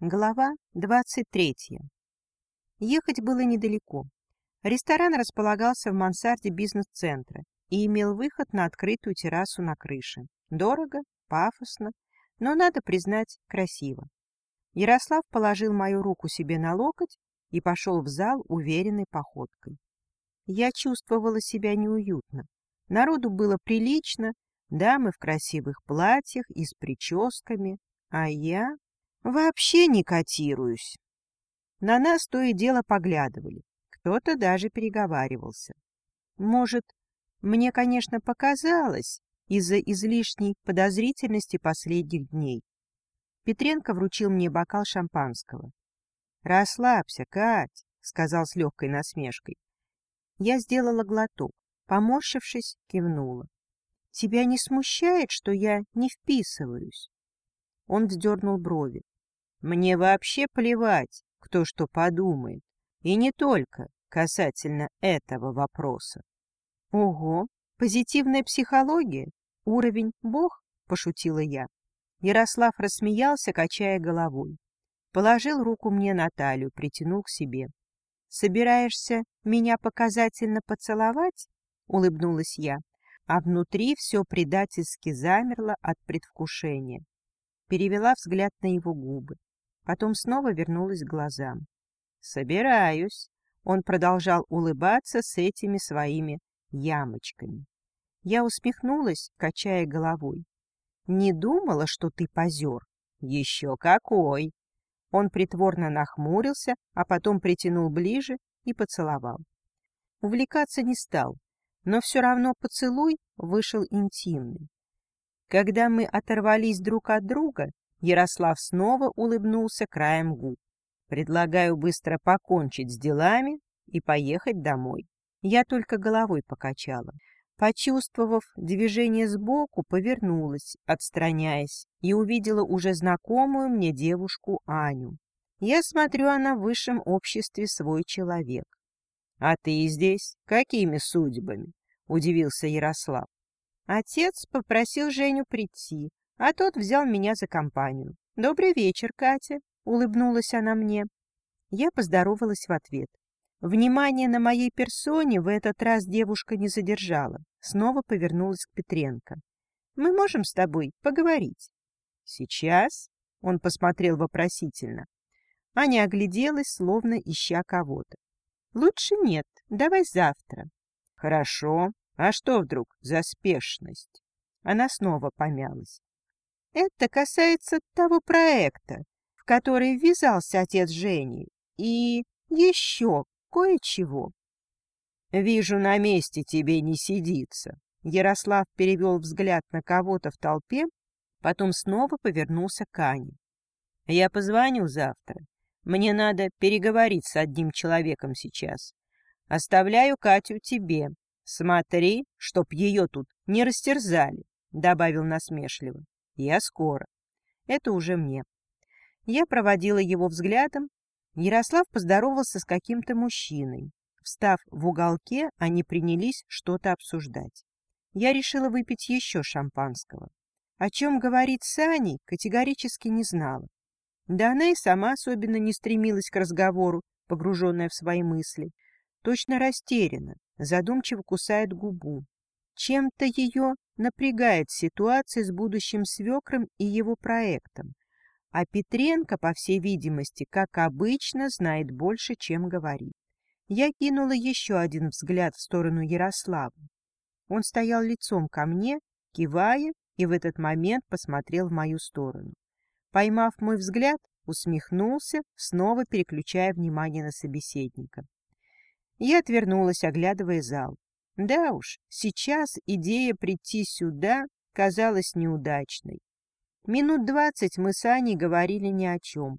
Глава 23. Ехать было недалеко. Ресторан располагался в мансарде бизнес-центра и имел выход на открытую террасу на крыше. Дорого, пафосно, но, надо признать, красиво. Ярослав положил мою руку себе на локоть и пошел в зал уверенной походкой. Я чувствовала себя неуютно. Народу было прилично, дамы в красивых платьях и с прическами, а я Вообще не котируюсь. На нас то и дело поглядывали. Кто-то даже переговаривался. Может, мне, конечно, показалось из-за излишней подозрительности последних дней. Петренко вручил мне бокал шампанского. — Расслабься, Кать, — сказал с легкой насмешкой. Я сделала глоток, поморщившись, кивнула. — Тебя не смущает, что я не вписываюсь? Он вздернул брови. Мне вообще плевать, кто что подумает, и не только касательно этого вопроса. Ого, позитивная психология, уровень бог, пошутила я. Ярослав рассмеялся, качая головой. Положил руку мне на талию, притянул к себе. «Собираешься меня показательно поцеловать?» — улыбнулась я, а внутри все предательски замерло от предвкушения. Перевела взгляд на его губы. Потом снова вернулась к глазам. «Собираюсь». Он продолжал улыбаться с этими своими ямочками. Я усмехнулась, качая головой. «Не думала, что ты позер?» «Еще какой!» Он притворно нахмурился, а потом притянул ближе и поцеловал. Увлекаться не стал, но все равно поцелуй вышел интимный. Когда мы оторвались друг от друга, Ярослав снова улыбнулся краем губ. «Предлагаю быстро покончить с делами и поехать домой». Я только головой покачала. Почувствовав движение сбоку, повернулась, отстраняясь, и увидела уже знакомую мне девушку Аню. Я смотрю, она в высшем обществе свой человек. — А ты здесь? Какими судьбами? — удивился Ярослав. Отец попросил Женю прийти, а тот взял меня за компанию. «Добрый вечер, Катя», — улыбнулась она мне. Я поздоровалась в ответ. Внимание на моей персоне в этот раз девушка не задержала. Снова повернулась к Петренко. «Мы можем с тобой поговорить?» «Сейчас?» — он посмотрел вопросительно. Аня огляделась, словно ища кого-то. «Лучше нет. Давай завтра». «Хорошо. А что вдруг за спешность?» Она снова помялась. Это касается того проекта, в который ввязался отец Жени, и еще кое-чего. «Вижу, на месте тебе не сидится». Ярослав перевел взгляд на кого-то в толпе, потом снова повернулся к Ане. «Я позвоню завтра. Мне надо переговорить с одним человеком сейчас. Оставляю Катю тебе. Смотри, чтоб ее тут не растерзали», — добавил насмешливо. Я скоро. Это уже мне. Я проводила его взглядом. Ярослав поздоровался с каким-то мужчиной. Встав в уголке, они принялись что-то обсуждать. Я решила выпить еще шампанского. О чем говорит Сани, категорически не знала. Да она и сама особенно не стремилась к разговору, погруженная в свои мысли. Точно растеряна, задумчиво кусает губу. Чем-то ее напрягает ситуация с будущим свекром и его проектом, а Петренко, по всей видимости, как обычно, знает больше, чем говорит. Я кинула еще один взгляд в сторону Ярослава. Он стоял лицом ко мне, кивая, и в этот момент посмотрел в мою сторону. Поймав мой взгляд, усмехнулся, снова переключая внимание на собеседника. Я отвернулась, оглядывая зал. Да уж, сейчас идея прийти сюда казалась неудачной. Минут двадцать мы с Аней говорили ни о чем.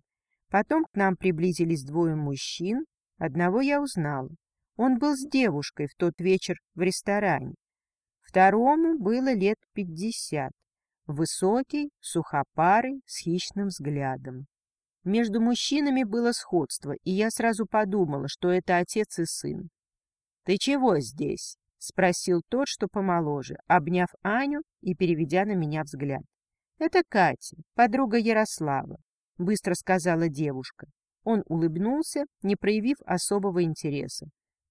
Потом к нам приблизились двое мужчин. Одного я узнала. Он был с девушкой в тот вечер в ресторане. Второму было лет пятьдесят. Высокий, сухопарый, с хищным взглядом. Между мужчинами было сходство, и я сразу подумала, что это отец и сын. — Ты чего здесь? — спросил тот, что помоложе, обняв Аню и переведя на меня взгляд. — Это Катя, подруга Ярослава. — быстро сказала девушка. Он улыбнулся, не проявив особого интереса.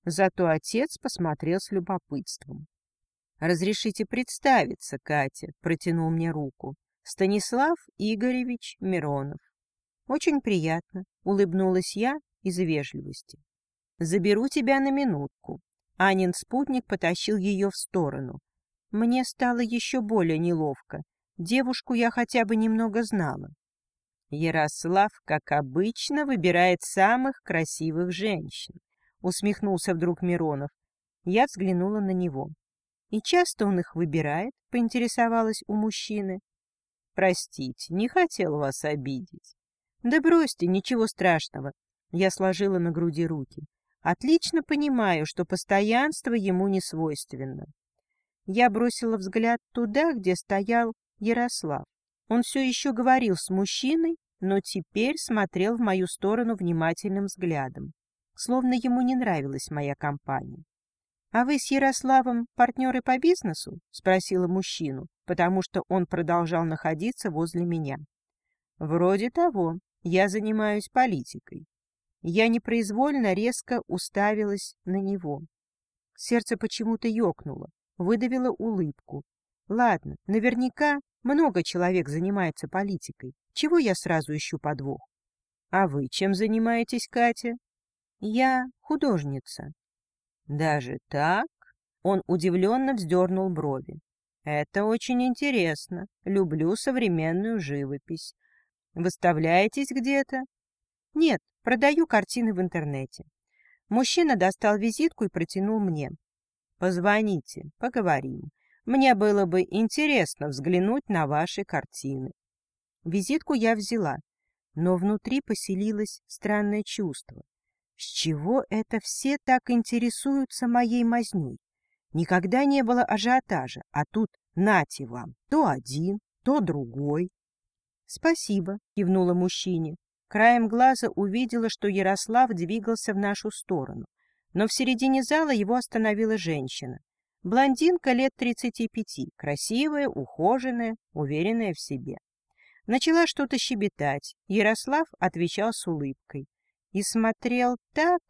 Зато отец посмотрел с любопытством. «Разрешите представиться, Катя», — протянул мне руку. «Станислав Игоревич Миронов». «Очень приятно», — улыбнулась я из вежливости. «Заберу тебя на минутку». Анин спутник потащил ее в сторону. Мне стало еще более неловко. Девушку я хотя бы немного знала. Ярослав, как обычно, выбирает самых красивых женщин. Усмехнулся вдруг Миронов. Я взглянула на него. И часто он их выбирает, поинтересовалась у мужчины. Простите, не хотел вас обидеть. Да бросьте, ничего страшного. Я сложила на груди руки. Отлично понимаю, что постоянство ему не свойственно. Я бросила взгляд туда, где стоял Ярослав. Он все еще говорил с мужчиной, но теперь смотрел в мою сторону внимательным взглядом, словно ему не нравилась моя компания. «А вы с Ярославом партнеры по бизнесу?» — спросила мужчину, потому что он продолжал находиться возле меня. «Вроде того. Я занимаюсь политикой». Я непроизвольно резко уставилась на него. Сердце почему-то ёкнуло, выдавило улыбку. Ладно, наверняка много человек занимается политикой. Чего я сразу ищу подвох? А вы чем занимаетесь, Катя? Я художница. Даже так? Он удивленно вздернул брови. Это очень интересно. Люблю современную живопись. Выставляетесь где-то? Нет, продаю картины в интернете. Мужчина достал визитку и протянул мне. Позвоните, поговорим. Мне было бы интересно взглянуть на ваши картины. Визитку я взяла, но внутри поселилось странное чувство. С чего это все так интересуются моей мазнёй? Никогда не было ажиотажа, а тут нате вам, то один, то другой. — Спасибо, — кивнула мужчине. Краем глаза увидела, что Ярослав двигался в нашу сторону, но в середине зала его остановила женщина. Блондинка лет 35, красивая, ухоженная, уверенная в себе. Начала что-то щебетать. Ярослав отвечал с улыбкой. И смотрел так...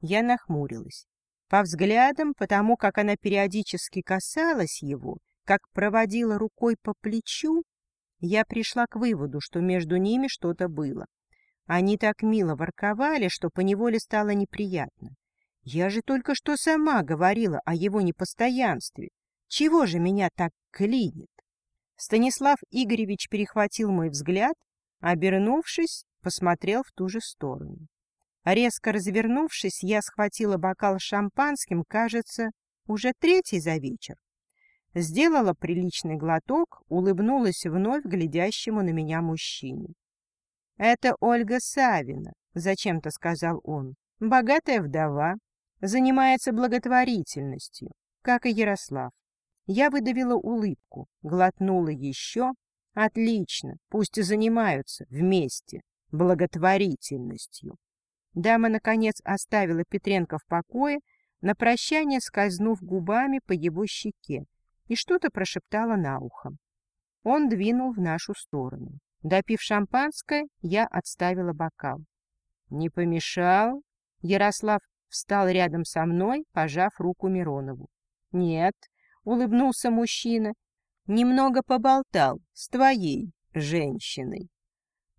Я нахмурилась. По взглядам, потому как она периодически касалась его, как проводила рукой по плечу, я пришла к выводу, что между ними что-то было. Они так мило ворковали, что поневоле стало неприятно. Я же только что сама говорила о его непостоянстве. Чего же меня так клинит? Станислав Игоревич перехватил мой взгляд, обернувшись, посмотрел в ту же сторону. Резко развернувшись, я схватила бокал с шампанским, кажется, уже третий за вечер. Сделала приличный глоток, улыбнулась вновь глядящему на меня мужчине. — Это Ольга Савина, — зачем-то сказал он, — богатая вдова, занимается благотворительностью, как и Ярослав. Я выдавила улыбку, глотнула еще. Отлично, пусть и занимаются вместе благотворительностью. Дама, наконец, оставила Петренко в покое, на прощание скользнув губами по его щеке, и что-то прошептала на ухо. Он двинул в нашу сторону. Допив шампанское, я отставила бокал. «Не помешал?» Ярослав встал рядом со мной, пожав руку Миронову. «Нет», — улыбнулся мужчина, — «немного поболтал с твоей женщиной».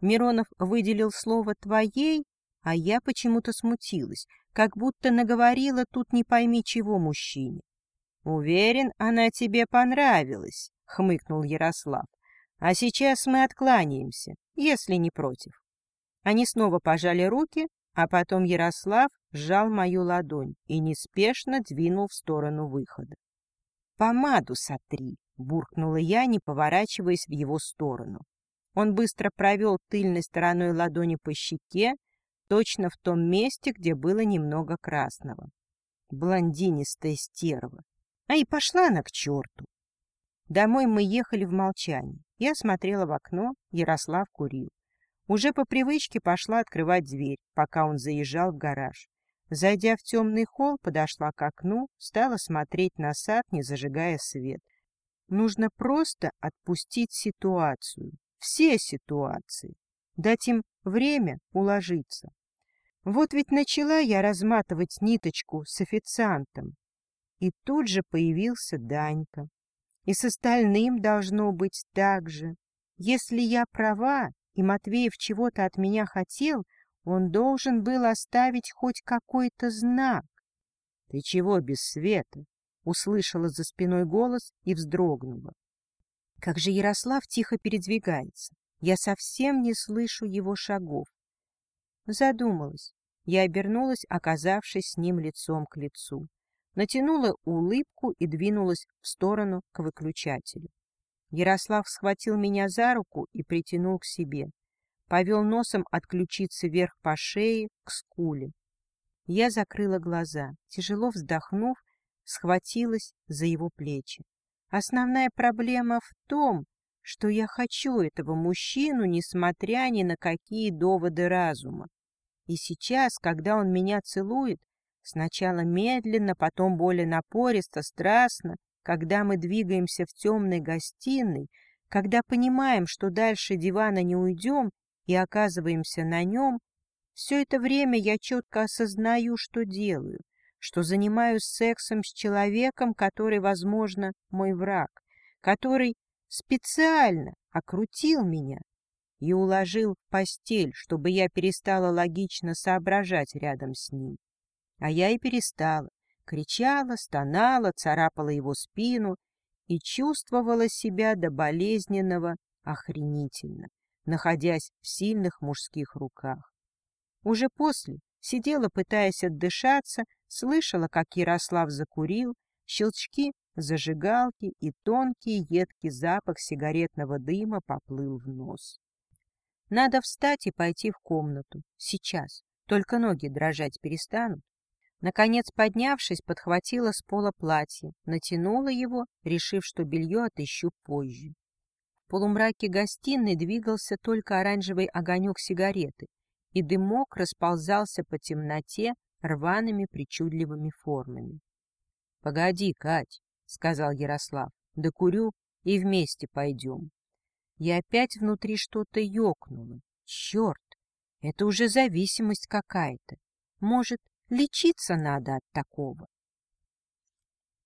Миронов выделил слово «твоей», а я почему-то смутилась, как будто наговорила тут не пойми чего мужчине. «Уверен, она тебе понравилась», — хмыкнул Ярослав. «А сейчас мы откланяемся, если не против». Они снова пожали руки, а потом Ярослав сжал мою ладонь и неспешно двинул в сторону выхода. «Помаду сотри!» — буркнула я, не поворачиваясь в его сторону. Он быстро провел тыльной стороной ладони по щеке, точно в том месте, где было немного красного. Блондинистая стерва. А и пошла она к черту. Домой мы ехали в молчании. Я смотрела в окно, Ярослав курил. Уже по привычке пошла открывать дверь, пока он заезжал в гараж. Зайдя в темный холл, подошла к окну, стала смотреть на сад, не зажигая свет. Нужно просто отпустить ситуацию, все ситуации. дать им время уложиться. Вот ведь начала я разматывать ниточку с официантом, и тут же появился Данька. И с остальным должно быть так же. Если я права, и Матвеев чего-то от меня хотел, он должен был оставить хоть какой-то знак. — Ты чего без света? — услышала за спиной голос и вздрогнула. Как же Ярослав тихо передвигается. Я совсем не слышу его шагов. Задумалась. Я обернулась, оказавшись с ним лицом к лицу натянула улыбку и двинулась в сторону к выключателю. Ярослав схватил меня за руку и притянул к себе. Повел носом от ключицы вверх по шее к скуле. Я закрыла глаза, тяжело вздохнув, схватилась за его плечи. Основная проблема в том, что я хочу этого мужчину, несмотря ни на какие доводы разума. И сейчас, когда он меня целует, Сначала медленно, потом более напористо, страстно, когда мы двигаемся в темной гостиной, когда понимаем, что дальше дивана не уйдем и оказываемся на нем, все это время я четко осознаю, что делаю, что занимаюсь сексом с человеком, который, возможно, мой враг, который специально окрутил меня и уложил в постель, чтобы я перестала логично соображать рядом с ним. А я и перестала. Кричала, стонала, царапала его спину и чувствовала себя до болезненного охренительно, находясь в сильных мужских руках. Уже после сидела, пытаясь отдышаться, слышала, как Ярослав закурил, щелчки зажигалки и тонкий едкий запах сигаретного дыма поплыл в нос. Надо встать и пойти в комнату. Сейчас. Только ноги дрожать перестанут. Наконец, поднявшись, подхватила с пола платье, натянула его, решив, что белье отыщу позже. В полумраке гостиной двигался только оранжевый огонек сигареты, и дымок расползался по темноте рваными причудливыми формами. — Погоди, Кать, — сказал Ярослав, — докурю и вместе пойдем. И опять внутри что-то ёкнуло. Черт, это уже зависимость какая-то. Может, Лечиться надо от такого.